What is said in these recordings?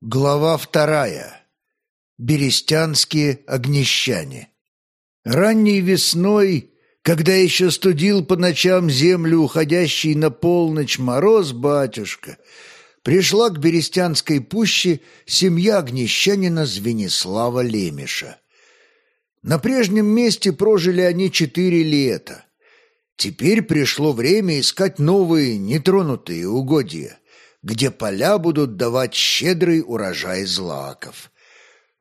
Глава вторая. Берестянские огнещане. Ранней весной, когда еще студил по ночам землю уходящий на полночь мороз батюшка, пришла к Берестянской пуще семья огнещанина Звенислава Лемеша. На прежнем месте прожили они четыре лета. Теперь пришло время искать новые нетронутые угодья где поля будут давать щедрый урожай злаков.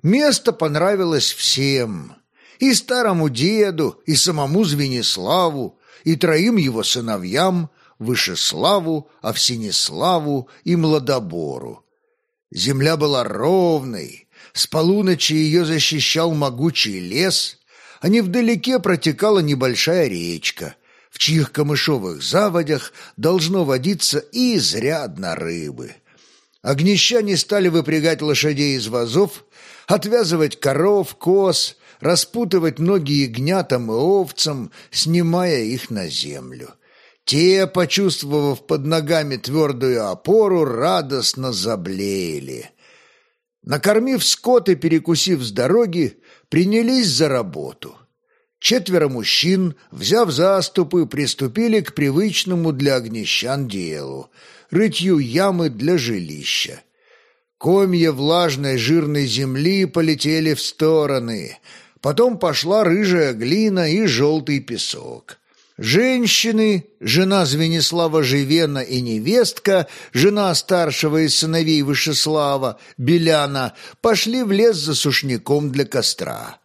Место понравилось всем, и старому деду, и самому Звениславу, и троим его сыновьям, Вышеславу, Овсинеславу и Младобору. Земля была ровной, с полуночи ее защищал могучий лес, а невдалеке протекала небольшая речка — в чьих камышовых заводях должно водиться и изрядно рыбы. Огнещане стали выпрягать лошадей из вазов, отвязывать коров, коз, распутывать ноги ягнятам и овцам, снимая их на землю. Те, почувствовав под ногами твердую опору, радостно заблеяли. Накормив скот и перекусив с дороги, принялись за работу — Четверо мужчин, взяв заступы, приступили к привычному для огнещан делу — рытью ямы для жилища. Комья влажной жирной земли полетели в стороны. Потом пошла рыжая глина и желтый песок. Женщины, жена Звенислава Живена и невестка, жена старшего из сыновей Вышеслава, Беляна, пошли в лес за сушняком для костра.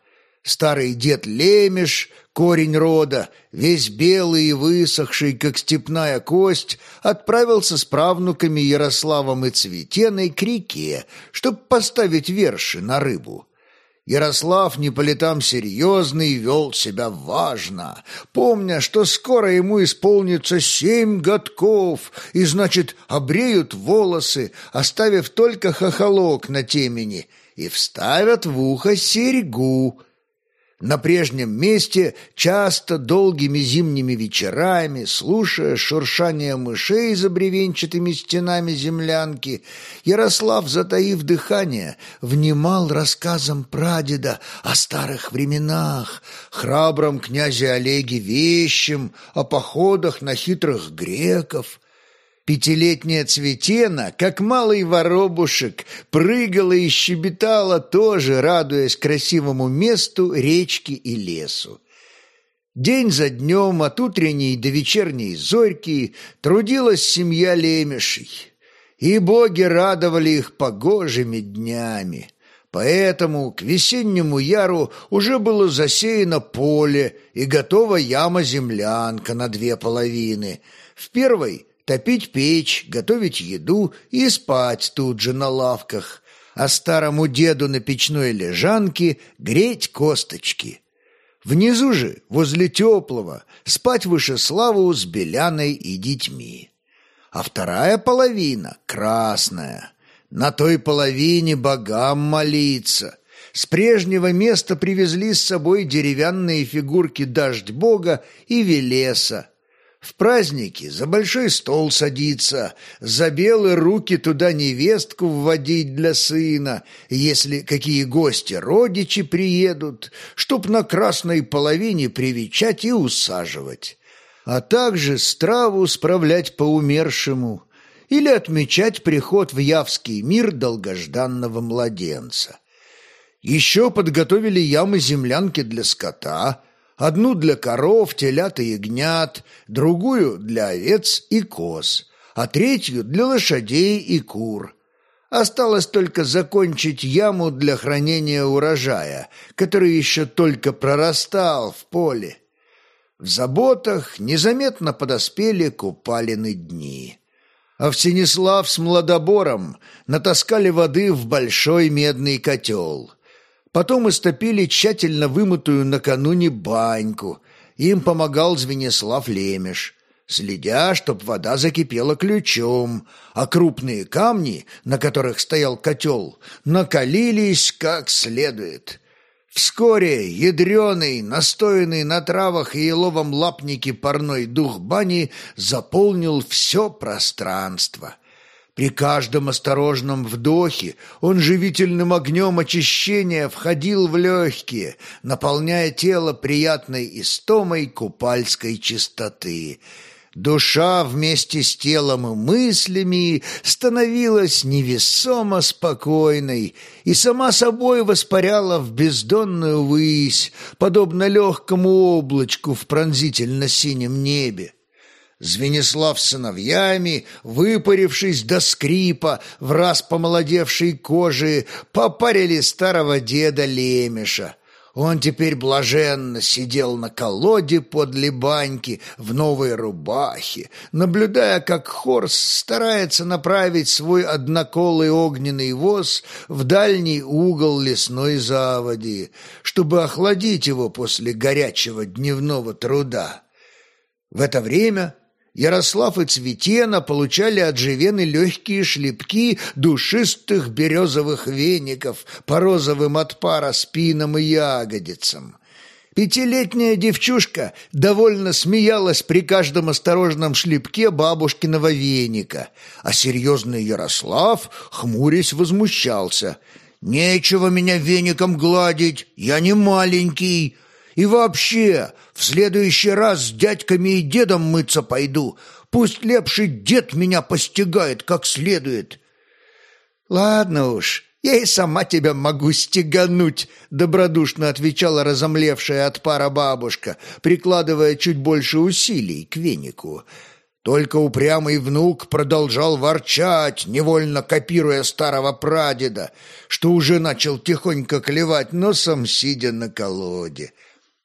Старый дед Лемеш, корень рода, весь белый и высохший, как степная кость, отправился с правнуками Ярославом и Цветеной к реке, чтобы поставить верши на рыбу. Ярослав не по летам серьезный вел себя важно, помня, что скоро ему исполнится семь годков, и, значит, обреют волосы, оставив только хохолок на темени, и вставят в ухо серьгу — на прежнем месте, часто долгими зимними вечерами, слушая шуршание мышей за бревенчатыми стенами землянки, Ярослав, затаив дыхание, внимал рассказам прадеда о старых временах, храбром князе Олеге Вещем, о походах на хитрых греков, Пятилетняя Цветена, как малый воробушек, прыгала и щебетала тоже, радуясь красивому месту, речке и лесу. День за днем, от утренней до вечерней зорьки, трудилась семья лемешей, и боги радовали их погожими днями. Поэтому к весеннему яру уже было засеяно поле и готова яма-землянка на две половины. В первой топить печь, готовить еду и спать тут же на лавках, а старому деду на печной лежанке греть косточки. Внизу же, возле теплого, спать выше славу с Беляной и детьми. А вторая половина, красная, на той половине богам молиться. С прежнего места привезли с собой деревянные фигурки дождь бога и Велеса, в праздники за большой стол садиться, за белые руки туда невестку вводить для сына, если какие гости, родичи приедут, чтоб на красной половине привечать и усаживать, а также страву справлять по умершему или отмечать приход в Явский мир долгожданного младенца. Еще подготовили ямы-землянки для скота – Одну для коров, телят и ягнят, другую для овец и коз, а третью для лошадей и кур. Осталось только закончить яму для хранения урожая, который еще только прорастал в поле. В заботах незаметно подоспели купалины дни. А Овсенислав с Младобором натаскали воды в большой медный котел — Потом истопили тщательно вымытую накануне баньку. Им помогал Звенислав Лемеш, следя, чтоб вода закипела ключом, а крупные камни, на которых стоял котел, накалились как следует. Вскоре ядреный, настоянный на травах и еловом лапнике парной дух бани заполнил все пространство. При каждом осторожном вдохе он живительным огнем очищения входил в легкие, наполняя тело приятной истомой купальской чистоты. Душа вместе с телом и мыслями становилась невесомо спокойной и сама собой воспаряла в бездонную высь, подобно легкому облачку в пронзительно-синем небе. Звенислав с сыновьями, выпарившись до скрипа, в раз помолодевшей кожи, попарили старого деда Лемеша. Он теперь блаженно сидел на колоде подле баньки в новой рубахе, наблюдая, как Хорс старается направить свой одноколый огненный воз в дальний угол лесной заводи, чтобы охладить его после горячего дневного труда. В это время Ярослав и Цветена получали от Живены легкие шлепки душистых березовых веников по розовым от пара спинам и ягодицам. Пятилетняя девчушка довольно смеялась при каждом осторожном шлепке бабушкиного веника, а серьезный Ярослав, хмурясь, возмущался. «Нечего меня веником гладить, я не маленький, и вообще, в следующий раз с дядьками и дедом мыться пойду. Пусть лепший дед меня постигает как следует. Ладно уж, я и сама тебя могу стегануть, добродушно отвечала разомлевшая от пара бабушка, прикладывая чуть больше усилий к венику. Только упрямый внук продолжал ворчать, невольно копируя старого прадеда, что уже начал тихонько клевать носом, сидя на колоде.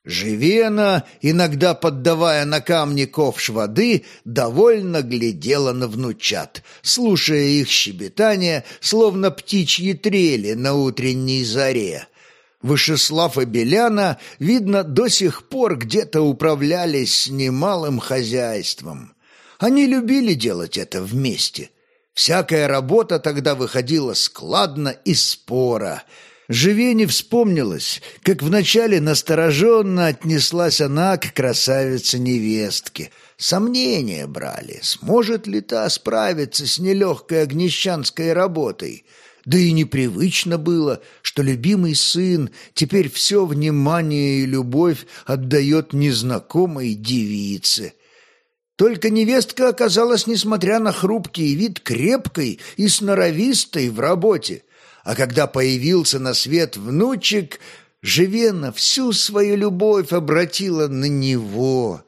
Живена, иногда поддавая на камни ковш воды, довольно глядела на внучат, слушая их щебетание, словно птичьи трели на утренней заре. Вышеслав и Беляна, видно, до сих пор где-то управлялись с немалым хозяйством. Они любили делать это вместе. Всякая работа тогда выходила складно и спора – Живе не вспомнилось, как вначале настороженно отнеслась она к красавице-невестке. Сомнения брали, сможет ли та справиться с нелегкой огнещанской работой. Да и непривычно было, что любимый сын теперь все внимание и любовь отдает незнакомой девице. Только невестка оказалась, несмотря на хрупкий вид, крепкой и сноровистой в работе а когда появился на свет внучек, Живена всю свою любовь обратила на него.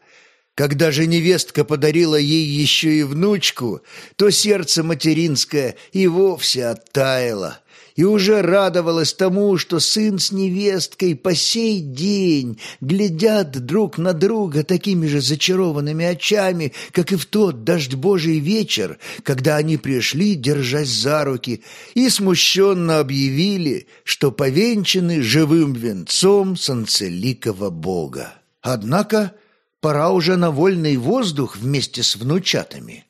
Когда же невестка подарила ей еще и внучку, то сердце материнское и вовсе оттаяло и уже радовалась тому, что сын с невесткой по сей день глядят друг на друга такими же зачарованными очами, как и в тот дождь божий вечер, когда они пришли, держась за руки, и смущенно объявили, что повенчаны живым венцом санцеликова бога. Однако пора уже на вольный воздух вместе с внучатами.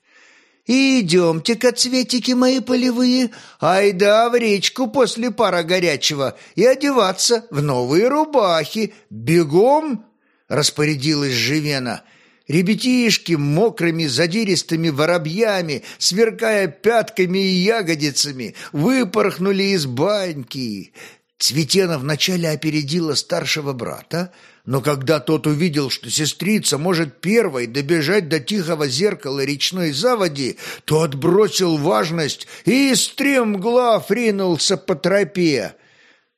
«Идемте-ка, цветики мои полевые, айда в речку после пара горячего и одеваться в новые рубахи. Бегом!» — распорядилась Живена. Ребятишки мокрыми задиристыми воробьями, сверкая пятками и ягодицами, выпорхнули из баньки. Цветена вначале опередила старшего брата, но когда тот увидел, что сестрица может первой добежать до тихого зеркала речной заводи, то отбросил важность и стремглав ринулся по тропе.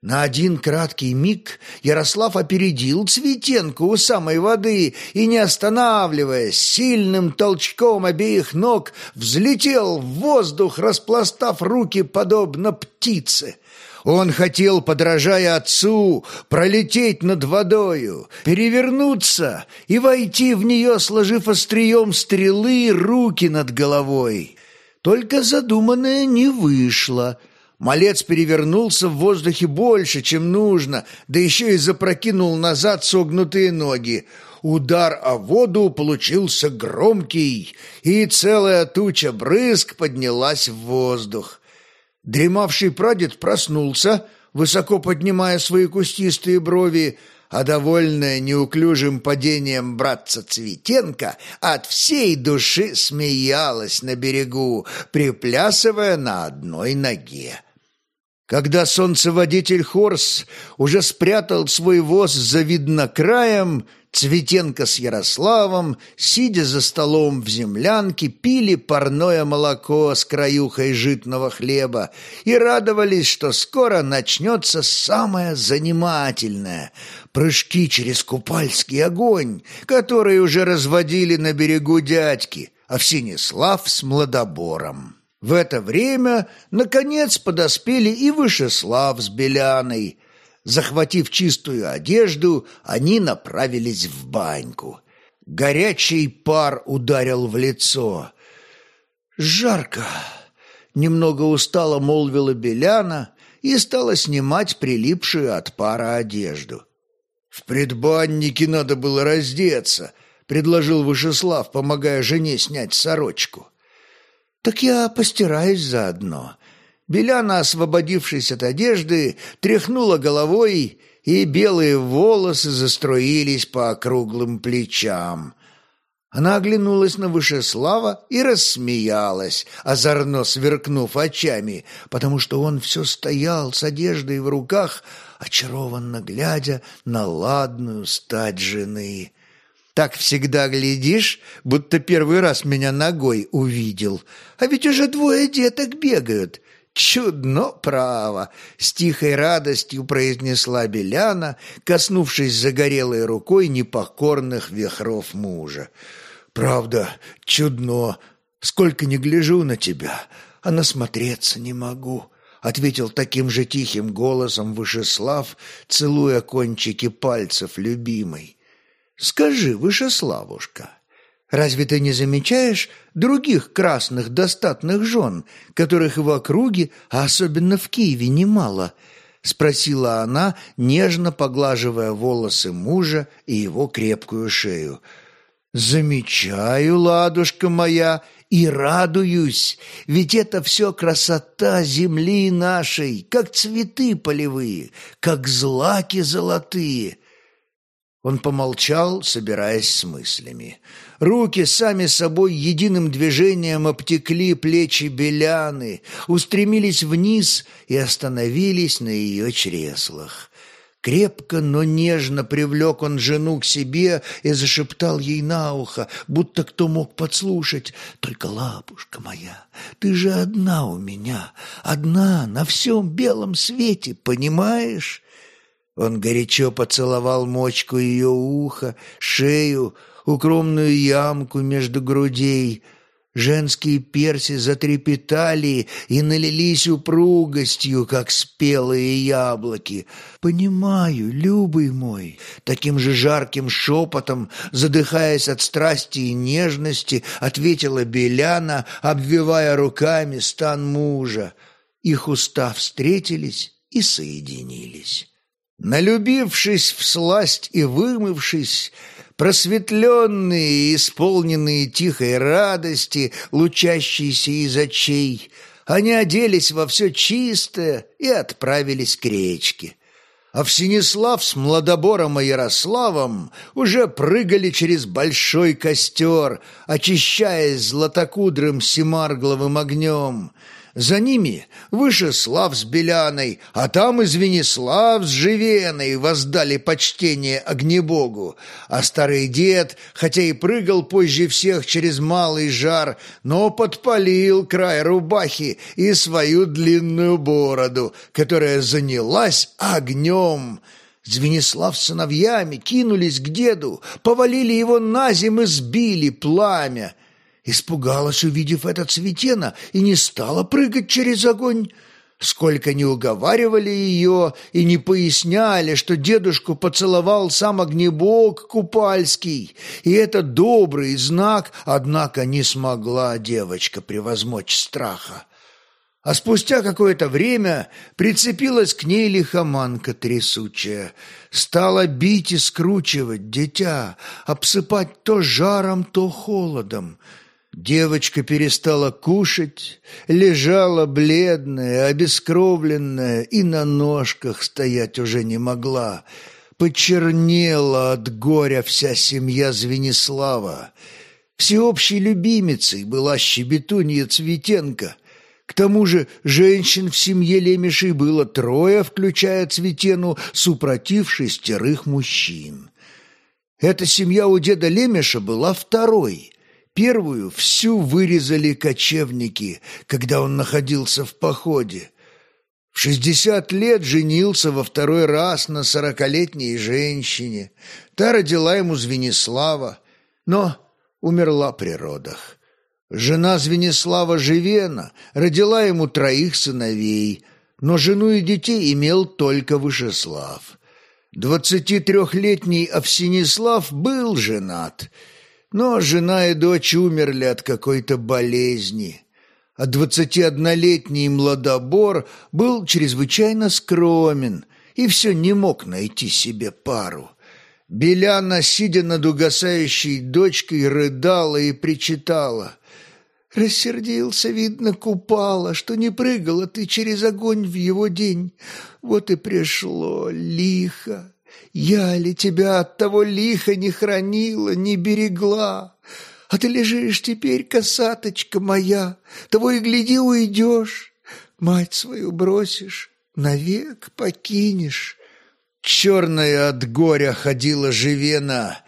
На один краткий миг Ярослав опередил Цветенку у самой воды и, не останавливаясь, сильным толчком обеих ног взлетел в воздух, распластав руки подобно птице. Он хотел, подражая отцу, пролететь над водою, перевернуться и войти в нее, сложив острием стрелы руки над головой. Только задуманное не вышло. Малец перевернулся в воздухе больше, чем нужно, да еще и запрокинул назад согнутые ноги. Удар о воду получился громкий, и целая туча брызг поднялась в воздух. Дремавший прадед проснулся, высоко поднимая свои кустистые брови, а довольная неуклюжим падением братца Цветенко от всей души смеялась на берегу, приплясывая на одной ноге. Когда солнцеводитель Хорс уже спрятал свой воз за виднокраем, Цветенко с Ярославом, сидя за столом в землянке, пили парное молоко с краюхой житного хлеба и радовались, что скоро начнется самое занимательное — прыжки через купальский огонь, который уже разводили на берегу дядьки, Всенеслав с Младобором. В это время, наконец, подоспели и Вышеслав с Беляной — Захватив чистую одежду, они направились в баньку. Горячий пар ударил в лицо. «Жарко!» — немного устало молвила Беляна и стала снимать прилипшую от пара одежду. «В предбаннике надо было раздеться», — предложил Вышеслав, помогая жене снять сорочку. «Так я постираюсь заодно», Беляна, освободившись от одежды, тряхнула головой, и белые волосы заструились по округлым плечам. Она оглянулась на Вышеслава и рассмеялась, озорно сверкнув очами, потому что он все стоял с одеждой в руках, очарованно глядя на ладную стать жены. Так всегда глядишь, будто первый раз меня ногой увидел. А ведь уже двое деток бегают. «Чудно, право!» — с тихой радостью произнесла Беляна, коснувшись загорелой рукой непокорных вихров мужа. «Правда, чудно! Сколько не гляжу на тебя, а насмотреться не могу!» — ответил таким же тихим голосом Вышеслав, целуя кончики пальцев любимой. «Скажи, Вышеславушка!» Разве ты не замечаешь других красных достатных жен, которых в округе, а особенно в Киеве, немало?» — спросила она, нежно поглаживая волосы мужа и его крепкую шею. «Замечаю, ладушка моя, и радуюсь, ведь это все красота земли нашей, как цветы полевые, как злаки золотые». Он помолчал, собираясь с мыслями. Руки сами собой единым движением обтекли плечи Беляны, устремились вниз и остановились на ее чреслах. Крепко, но нежно привлек он жену к себе и зашептал ей на ухо, будто кто мог подслушать. «Только, лапушка моя, ты же одна у меня, одна на всем белом свете, понимаешь?» Он горячо поцеловал мочку ее уха, шею, укромную ямку между грудей. Женские перси затрепетали и налились упругостью, как спелые яблоки. «Понимаю, любый мой!» Таким же жарким шепотом, задыхаясь от страсти и нежности, ответила Беляна, обвивая руками стан мужа. Их уста встретились и соединились. Налюбившись в сласть и вымывшись, просветленные и исполненные тихой радости, лучащиеся из очей, они оделись во все чистое и отправились к речке. А Всенеслав с Младобором и Ярославом уже прыгали через большой костер, очищаясь златокудрым семаргловым огнем — за ними Вышеслав с Беляной, а там и Звенислав с Живеной воздали почтение огнебогу. А старый дед, хотя и прыгал позже всех через малый жар, но подпалил край рубахи и свою длинную бороду, которая занялась огнем. Звенислав с сыновьями кинулись к деду, повалили его на земь и сбили пламя. Испугалась, увидев это Цветена, и не стала прыгать через огонь. Сколько не уговаривали ее и не поясняли, что дедушку поцеловал сам огнебог Купальский, и это добрый знак, однако не смогла девочка превозмочь страха. А спустя какое-то время прицепилась к ней лихоманка трясучая, стала бить и скручивать дитя, обсыпать то жаром, то холодом, Девочка перестала кушать, лежала бледная, обескровленная и на ножках стоять уже не могла. почернела от горя вся семья Звенислава. Всеобщей любимицей была щебетунья Цветенко. К тому же женщин в семье Лемешей было трое, включая Цветену, супротив шестерых мужчин. Эта семья у деда Лемеша была второй. Первую всю вырезали кочевники, когда он находился в походе. В шестьдесят лет женился во второй раз на сорокалетней женщине. Та родила ему Звенислава, но умерла при родах. Жена Звенислава Живена родила ему троих сыновей, но жену и детей имел только Вышеслав. Двадцати трехлетний Овсинислав был женат, но жена и дочь умерли от какой-то болезни. А двадцатиоднолетний Младобор был чрезвычайно скромен и все не мог найти себе пару. Беляна, сидя над угасающей дочкой, рыдала и причитала. Рассердился, видно, купала, что не прыгала ты через огонь в его день. Вот и пришло лихо. Я ли тебя от того лиха не хранила, не берегла? А ты лежишь теперь, косаточка моя, того и гляди уйдешь. Мать свою бросишь, навек покинешь. Черная от горя ходила Живена,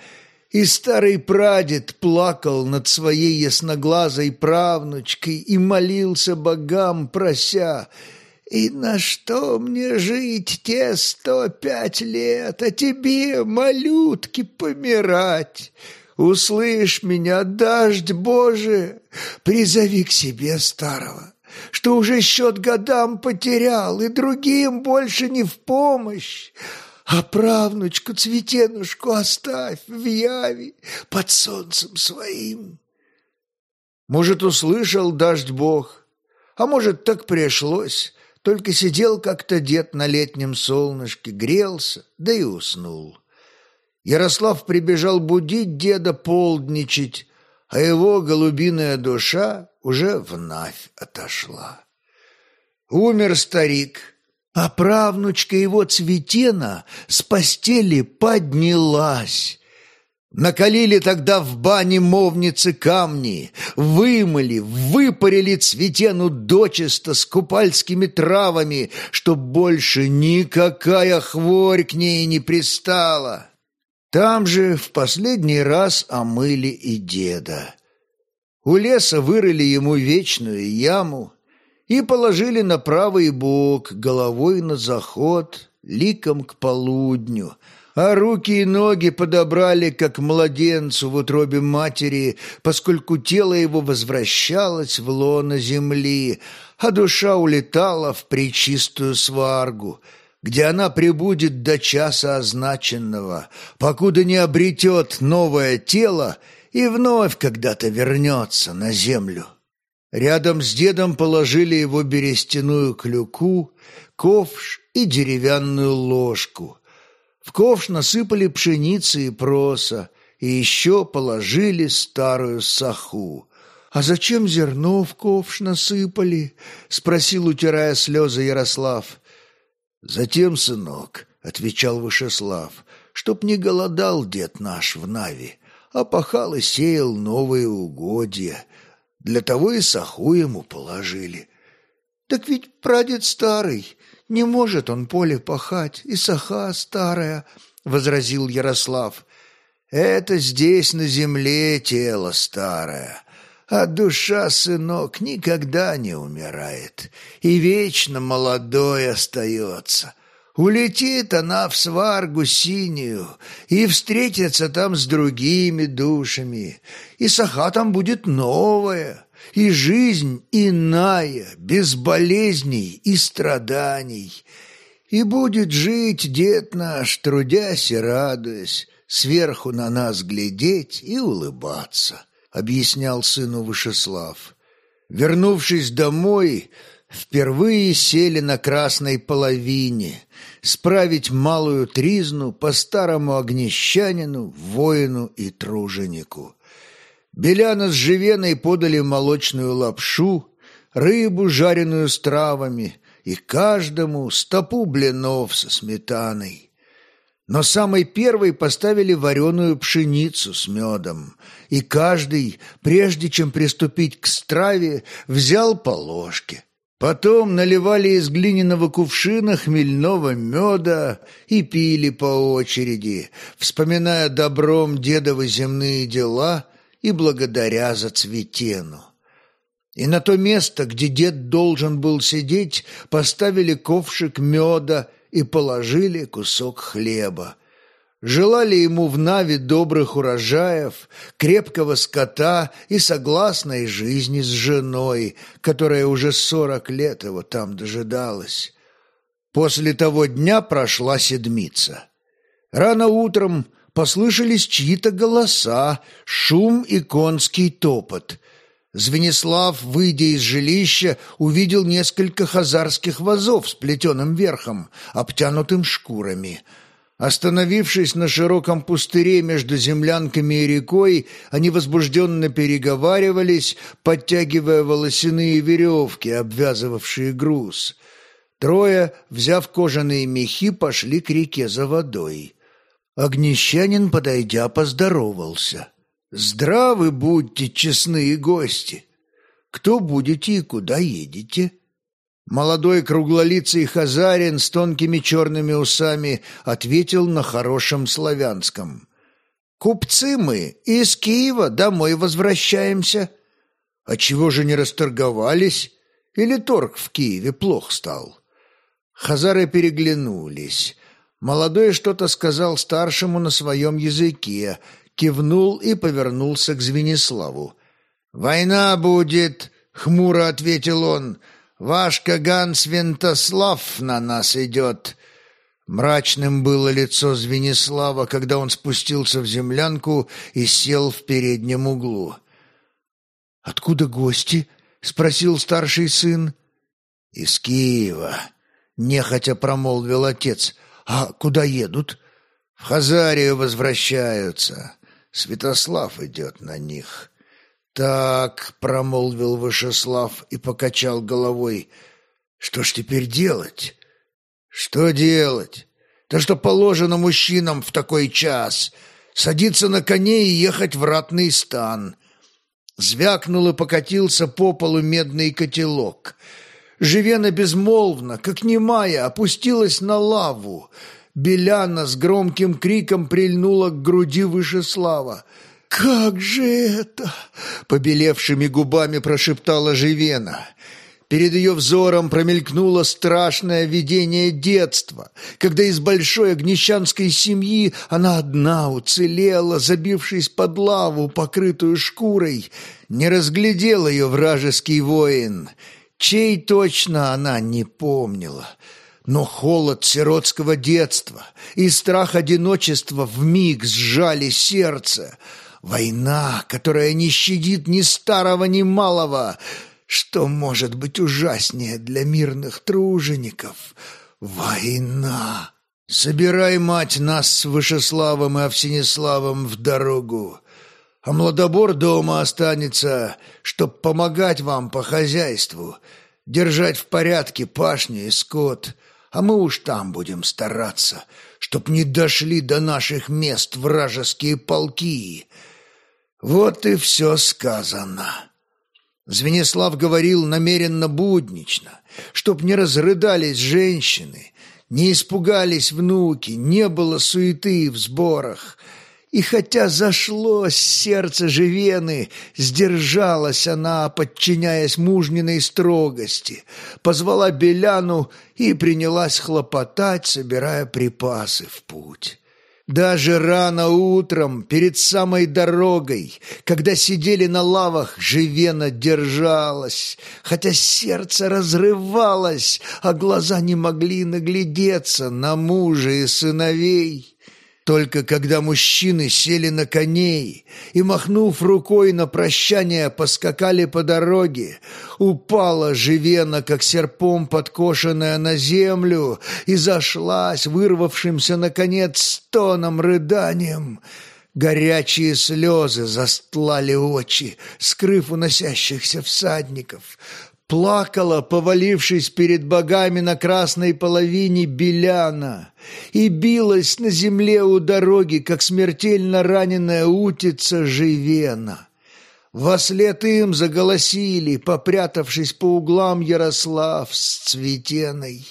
и старый прадед плакал над своей ясноглазой правнучкой и молился богам, прося «И на что мне жить те сто пять лет, а тебе, малютки, помирать?» Услышь меня, дождь Боже, призови к себе старого, что уже счет годам потерял и другим больше не в помощь, а правнучку Цветенушку оставь в яви под солнцем своим. Может, услышал дождь Бог, а может, так пришлось, только сидел как-то дед на летнем солнышке, грелся, да и уснул. Ярослав прибежал будить деда полдничать, а его голубиная душа уже вновь отошла. Умер старик, а правнучка его Цветена с постели поднялась. Накалили тогда в бане мовницы камни, вымыли, выпарили Цветену дочисто с купальскими травами, чтоб больше никакая хворь к ней не пристала. Там же в последний раз омыли и деда. У леса вырыли ему вечную яму, и положили на правый бок, головой на заход, ликом к полудню, а руки и ноги подобрали, как младенцу в утробе матери, поскольку тело его возвращалось в лоно земли, а душа улетала в пречистую сваргу, где она пребудет до часа означенного, покуда не обретет новое тело и вновь когда-то вернется на землю. Рядом с дедом положили его берестяную клюку, ковш и деревянную ложку. В ковш насыпали пшеницы и проса, и еще положили старую саху. «А зачем зерно в ковш насыпали?» — спросил, утирая слезы Ярослав. «Затем, сынок», — отвечал Вышеслав, — «чтоб не голодал дед наш в Нави, а пахал и сеял новые угодья» Для того и саху ему положили. Так ведь прадед старый, не может он поле пахать, и саха старая, — возразил Ярослав. Это здесь на земле тело старое, а душа, сынок, никогда не умирает и вечно молодой остается. Улетит она в сваргу синюю и встретится там с другими душами, и саха там будет новая, и жизнь иная, без болезней и страданий. И будет жить дед наш, трудясь и радуясь, сверху на нас глядеть и улыбаться, объяснял сыну Вышеслав. Вернувшись домой, впервые сели на красной половине, справить малую тризну по старому огнещанину, воину и труженику. Беляна с Живеной подали молочную лапшу, рыбу, жареную с травами, и каждому стопу блинов со сметаной. Но самой первой поставили вареную пшеницу с медом, и каждый, прежде чем приступить к страве, взял по ложке. Потом наливали из глиняного кувшина хмельного меда и пили по очереди, вспоминая добром дедовы земные дела и благодаря за цветену. И на то место, где дед должен был сидеть, поставили ковшик меда и положили кусок хлеба. Желали ему в Наве добрых урожаев, крепкого скота и согласной жизни с женой, которая уже сорок лет его там дожидалась. После того дня прошла седмица. Рано утром послышались чьи-то голоса, шум и конский топот. Звенислав, выйдя из жилища, увидел несколько хазарских вазов с плетеным верхом, обтянутым шкурами. Остановившись на широком пустыре между землянками и рекой, они возбужденно переговаривались, подтягивая волосяные веревки, обвязывавшие груз. Трое, взяв кожаные мехи, пошли к реке за водой. Огнещанин, подойдя, поздоровался. Здравы будьте, честные гости! Кто будете и куда едете?» Молодой круглолицый хазарин с тонкими черными усами ответил на хорошем славянском. «Купцы мы, из Киева домой возвращаемся». «А чего же не расторговались? Или торг в Киеве плох стал?» Хазары переглянулись. Молодой что-то сказал старшему на своем языке, кивнул и повернулся к Звениславу. «Война будет!» — хмуро ответил он. «Ваш Каган Свентослав на нас идет!» Мрачным было лицо Звенислава, когда он спустился в землянку и сел в переднем углу. «Откуда гости?» — спросил старший сын. «Из Киева», — нехотя промолвил отец. «А куда едут?» «В Хазарию возвращаются. Святослав идет на них. «Так», — промолвил Вышеслав и покачал головой, — «что ж теперь делать?» «Что делать? Да что положено мужчинам в такой час? Садиться на коне и ехать в ратный стан». Звякнул и покатился по полу медный котелок. Живена безмолвно, как немая, опустилась на лаву — Беляна с громким криком прильнула к груди Вышеслава. «Как же это?» — побелевшими губами прошептала Живена. Перед ее взором промелькнуло страшное видение детства, когда из большой огнещанской семьи она одна уцелела, забившись под лаву, покрытую шкурой. Не разглядел ее вражеский воин. Чей точно она не помнила — но холод сиротского детства и страх одиночества вмиг сжали сердце. Война, которая не щадит ни старого, ни малого. Что может быть ужаснее для мирных тружеников? Война! Собирай, мать, нас с Вышеславом и Овсинеславом в дорогу, а младобор дома останется, чтоб помогать вам по хозяйству, держать в порядке пашни и скот, а мы уж там будем стараться, чтоб не дошли до наших мест вражеские полки. Вот и все сказано». Звенислав говорил намеренно буднично, чтоб не разрыдались женщины, не испугались внуки, не было суеты в сборах — и хотя зашлось сердце Живены, сдержалась она, подчиняясь мужниной строгости, позвала Беляну и принялась хлопотать, собирая припасы в путь. Даже рано утром, перед самой дорогой, когда сидели на лавах, Живена держалась, хотя сердце разрывалось, а глаза не могли наглядеться на мужа и сыновей. Только когда мужчины сели на коней и, махнув рукой на прощание, поскакали по дороге, упала живена, как серпом подкошенная на землю, и зашлась вырвавшимся, наконец, стоном рыданием. Горячие слезы застлали очи, скрыв уносящихся всадников. Плакала, повалившись перед богами на красной половине Беляна, и билась на земле у дороги, как смертельно раненая утица Живена. Вослед им заголосили, попрятавшись по углам Ярослав с Цветеной.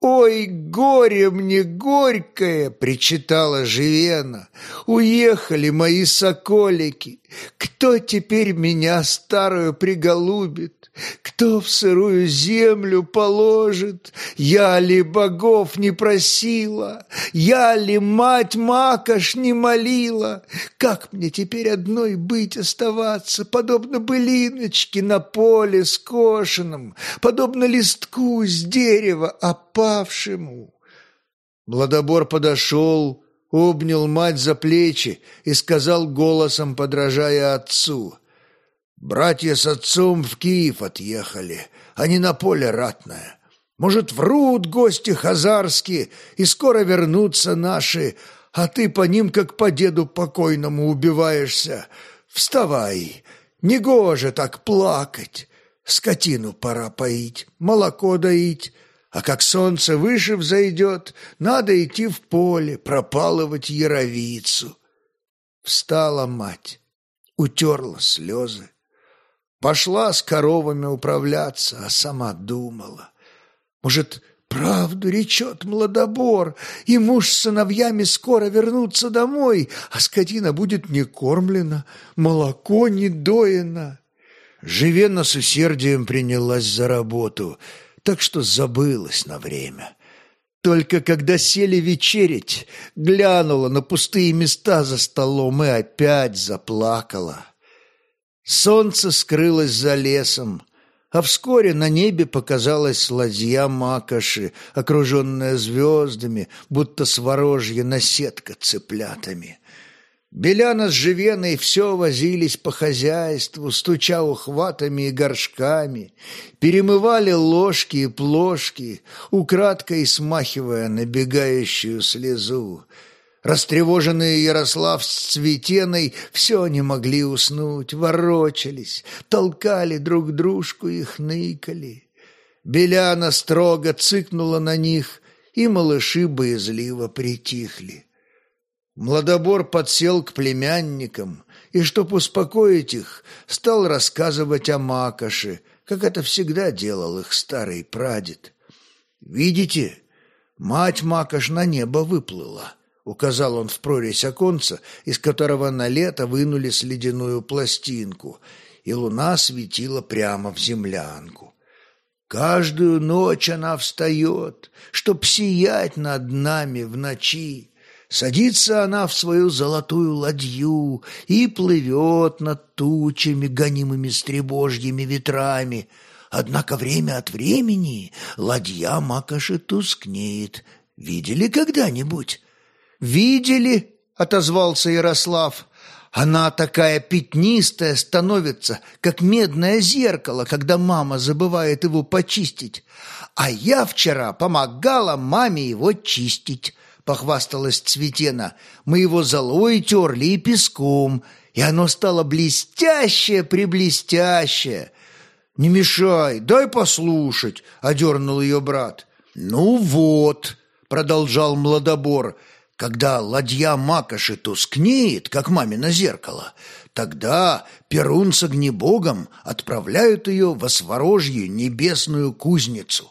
«Ой, горе мне горькое!» — причитала Живена. «Уехали мои соколики! Кто теперь меня старую приголубит? Кто в сырую землю положит? Я ли богов не просила? Я ли мать Макаш не молила? Как мне теперь одной быть оставаться, подобно былиночке на поле скошенном, подобно листку с дерева опавшему? Младобор подошел, обнял мать за плечи и сказал голосом, подражая отцу — Братья с отцом в Киев отъехали, не на поле ратное. Может, врут гости хазарские, и скоро вернутся наши, а ты по ним, как по деду покойному, убиваешься. Вставай, негоже так плакать. Скотину пора поить, молоко доить, а как солнце выше взойдет, надо идти в поле, пропалывать яровицу. Встала мать, утерла слезы, Пошла с коровами управляться, а сама думала. Может, правду речет младобор, и муж с сыновьями скоро вернутся домой, а скотина будет не кормлена, молоко не доено. Живена с усердием принялась за работу, так что забылась на время. Только когда сели вечерить, глянула на пустые места за столом и опять заплакала. Солнце скрылось за лесом, а вскоре на небе показалась ладья Макоши, окруженная звездами, будто сворожья наседка цыплятами. Беляна с Живеной все возились по хозяйству, стуча ухватами и горшками, перемывали ложки и плошки, украдкой смахивая набегающую слезу. Растревоженные Ярослав с Цветеной все не могли уснуть, ворочались, толкали друг дружку и хныкали. Беляна строго цыкнула на них, и малыши боязливо притихли. Младобор подсел к племянникам и, чтоб успокоить их, стал рассказывать о Макаше, как это всегда делал их старый прадед. «Видите, мать Макаш на небо выплыла». Указал он в прорезь оконца, из которого на лето вынули следяную пластинку, и луна светила прямо в землянку. Каждую ночь она встает, чтоб сиять над нами в ночи. Садится она в свою золотую ладью и плывет над тучами, гонимыми стребожьими ветрами. Однако время от времени ладья Макоши тускнеет. Видели когда-нибудь? «Видели?» — отозвался Ярослав. «Она такая пятнистая становится, как медное зеркало, когда мама забывает его почистить. А я вчера помогала маме его чистить». — похвасталась Цветена. «Мы его золой терли и песком, и оно стало блестящее-преблестящее». «Не мешай, дай послушать», — одернул ее брат. «Ну вот», — продолжал Младобор, — когда ладья Макоши тускнеет, как мамино зеркало, тогда Перун с огнебогом отправляют ее во сворожью небесную кузницу.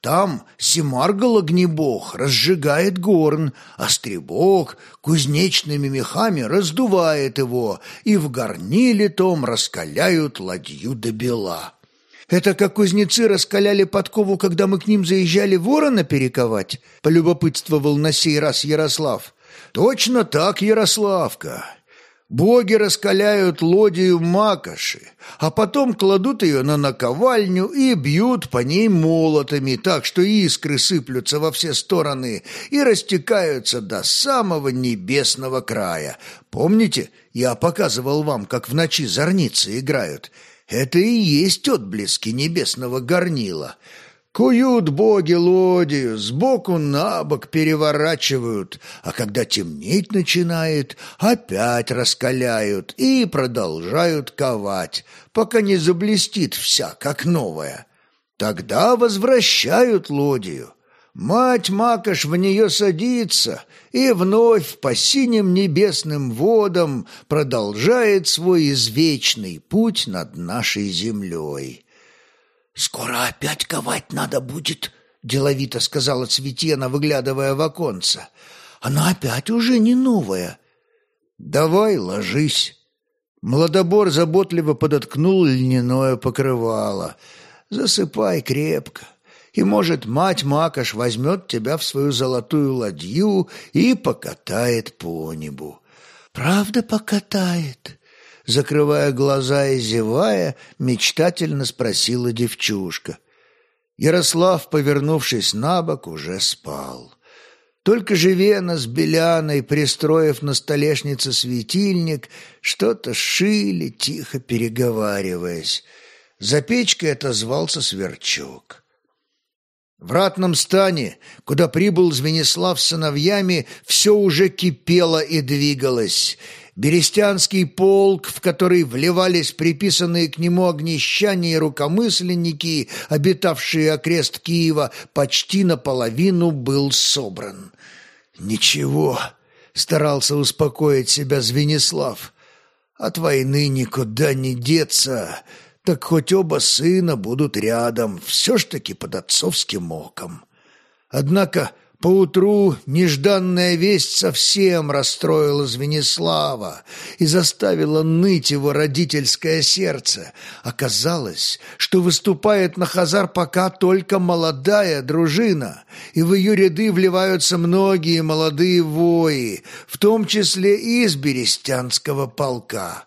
Там Семаргал огнебог разжигает горн, а стребок кузнечными мехами раздувает его, и в горниле том раскаляют ладью до бела. Это как кузнецы раскаляли подкову, когда мы к ним заезжали ворона перековать?» — полюбопытствовал на сей раз Ярослав. «Точно так, Ярославка. Боги раскаляют лодию макоши, а потом кладут ее на наковальню и бьют по ней молотами, так что искры сыплются во все стороны и растекаются до самого небесного края. Помните, я показывал вам, как в ночи зорницы играют?» Это и есть отблески небесного горнила. Куют боги лодию, сбоку на бок переворачивают, а когда темнеть начинает, опять раскаляют и продолжают ковать, пока не заблестит вся, как новая. Тогда возвращают лодию. Мать Макаш в нее садится и вновь по синим небесным водам продолжает свой извечный путь над нашей землей. «Скоро опять ковать надо будет», — деловито сказала Цветена, выглядывая в оконце. «Она опять уже не новая». «Давай ложись». Младобор заботливо подоткнул льняное покрывало. «Засыпай крепко, и, может, мать Макаш возьмет тебя в свою золотую ладью и покатает по небу». «Правда покатает?» закрывая глаза и зевая, мечтательно спросила девчушка. Ярослав, повернувшись на бок, уже спал. Только Живена с Беляной, пристроив на столешнице светильник, что-то шили, тихо переговариваясь. За печкой отозвался сверчок. В ратном стане, куда прибыл Звенислав с сыновьями, все уже кипело и двигалось — Берестянский полк, в который вливались приписанные к нему огнещане и рукомысленники, обитавшие окрест Киева, почти наполовину был собран. «Ничего», — старался успокоить себя Звенислав, — «от войны никуда не деться, так хоть оба сына будут рядом, все ж таки под отцовским оком». Однако Поутру нежданная весть совсем расстроила Звенислава и заставила ныть его родительское сердце. Оказалось, что выступает на Хазар пока только молодая дружина, и в ее ряды вливаются многие молодые вои, в том числе и из Берестянского полка.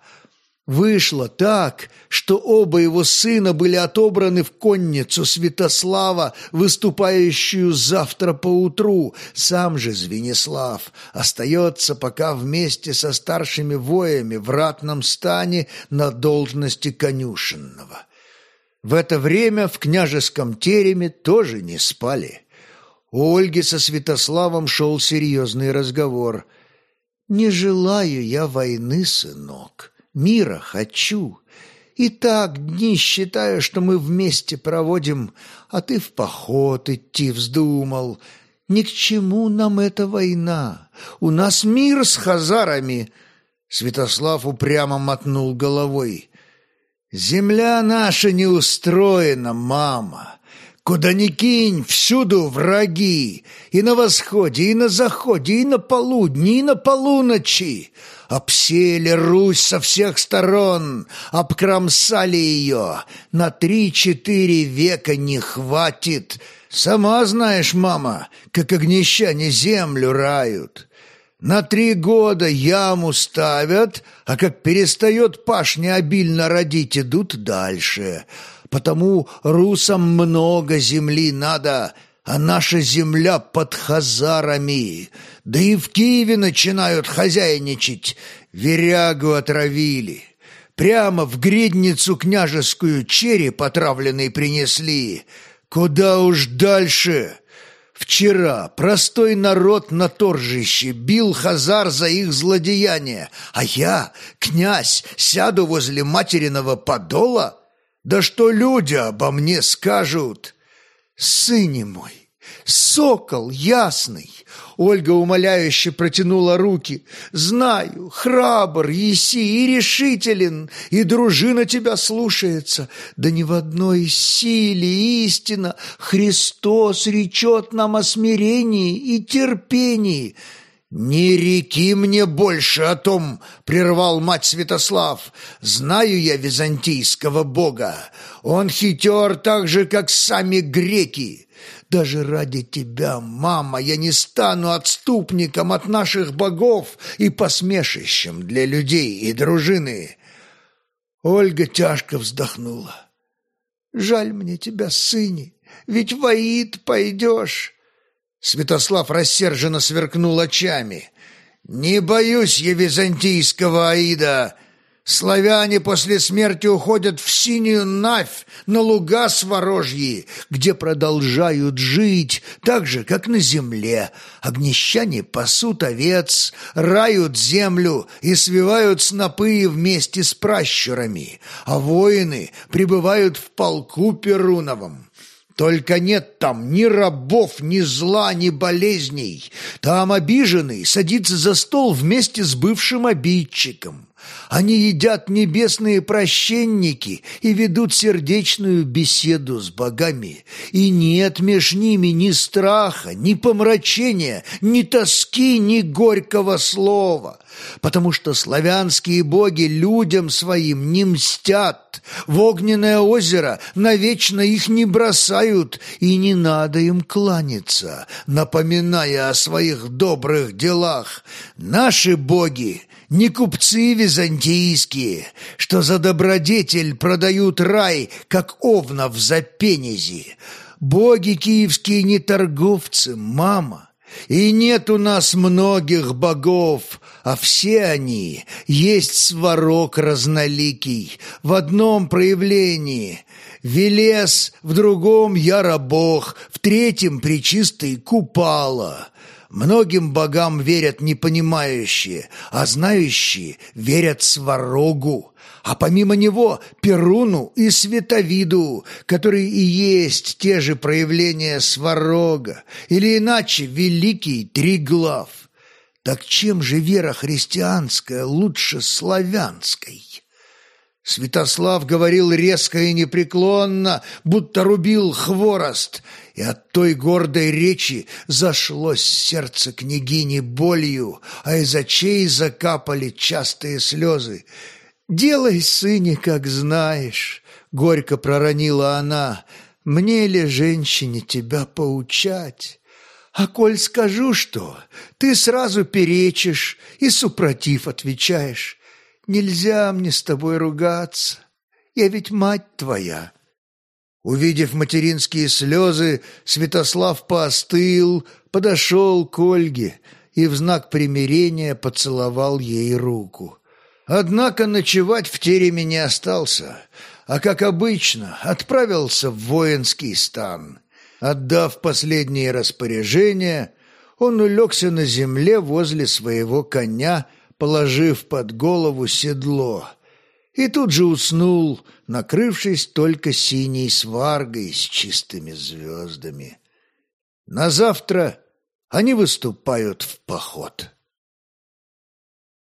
Вышло так, что оба его сына были отобраны в конницу Святослава, выступающую завтра поутру. Сам же Звенислав остается пока вместе со старшими воями в ратном стане на должности конюшенного. В это время в княжеском тереме тоже не спали. У Ольги со Святославом шел серьезный разговор. «Не желаю я войны, сынок» мира хочу. И так дни считаю, что мы вместе проводим, а ты в поход идти вздумал. Ни к чему нам эта война. У нас мир с хазарами. Святослав упрямо мотнул головой. Земля наша не устроена, мама. Куда ни кинь, всюду враги, и на восходе, и на заходе, и на полудне, и на полуночи. Обсели Русь со всех сторон, обкромсали ее. На три-четыре века не хватит. Сама знаешь, мама, как огнещане землю рают. На три года яму ставят, а как перестает пашня обильно родить, идут дальше — потому русам много земли надо, а наша земля под хазарами. Да и в Киеве начинают хозяйничать, верягу отравили». Прямо в гридницу княжескую череп отравленный принесли. Куда уж дальше? Вчера простой народ на торжище бил хазар за их злодеяние, а я, князь, сяду возле материного подола? Да что люди обо мне скажут? Сыне мой, сокол ясный, Ольга умоляюще протянула руки. «Знаю, храбр, еси и решителен, и дружина тебя слушается. Да ни в одной силе истина Христос речет нам о смирении и терпении». «Не реки мне больше о том!» — прервал мать Святослав. «Знаю я византийского бога. Он хитер так же, как сами греки. Даже ради тебя, мама, я не стану отступником от наших богов и посмешищем для людей и дружины». Ольга тяжко вздохнула. «Жаль мне тебя, сыне, ведь в пойдешь». Святослав рассерженно сверкнул очами. «Не боюсь я византийского Аида. Славяне после смерти уходят в синюю навь на луга сворожьи, где продолжают жить так же, как на земле. Огнещане пасут овец, рают землю и свивают снопы вместе с пращурами, а воины пребывают в полку Перуновом. Только нет там ни рабов, ни зла, ни болезней. Там обиженный садится за стол вместе с бывшим обидчиком. Они едят небесные прощенники и ведут сердечную беседу с богами. И нет меж ними ни страха, ни помрачения, ни тоски, ни горького слова. Потому что славянские боги людям своим не мстят, в огненное озеро навечно их не бросают, и не надо им кланяться, напоминая о своих добрых делах. Наши боги не купцы византийские, что за добродетель продают рай, как овнов за пенези. Боги киевские не торговцы, мама. И нет у нас многих богов, а все они есть сварок разноликий в одном проявлении. Велес, в другом Яробог, в третьем Пречистый Купала. Многим богам верят непонимающие, а знающие верят сварогу, а помимо него Перуну и Световиду, которые и есть те же проявления сварога, или иначе Великий Триглав. Так чем же вера христианская лучше славянской? Святослав говорил резко и непреклонно, будто рубил хворост, и от той гордой речи зашлось сердце княгини болью, а из очей закапали частые слезы. «Делай, сыне, как знаешь», — горько проронила она, — «мне ли, женщине, тебя поучать?» А коль скажу что, ты сразу перечишь и супротив отвечаешь. Нельзя мне с тобой ругаться. Я ведь мать твоя». Увидев материнские слезы, Святослав поостыл, подошел к Ольге и в знак примирения поцеловал ей руку. Однако ночевать в тереме не остался, а, как обычно, отправился в воинский стан. Отдав последние распоряжения, он улегся на земле возле своего коня, положив под голову седло, и тут же уснул, накрывшись только синей сваргой с чистыми звездами. На завтра они выступают в поход.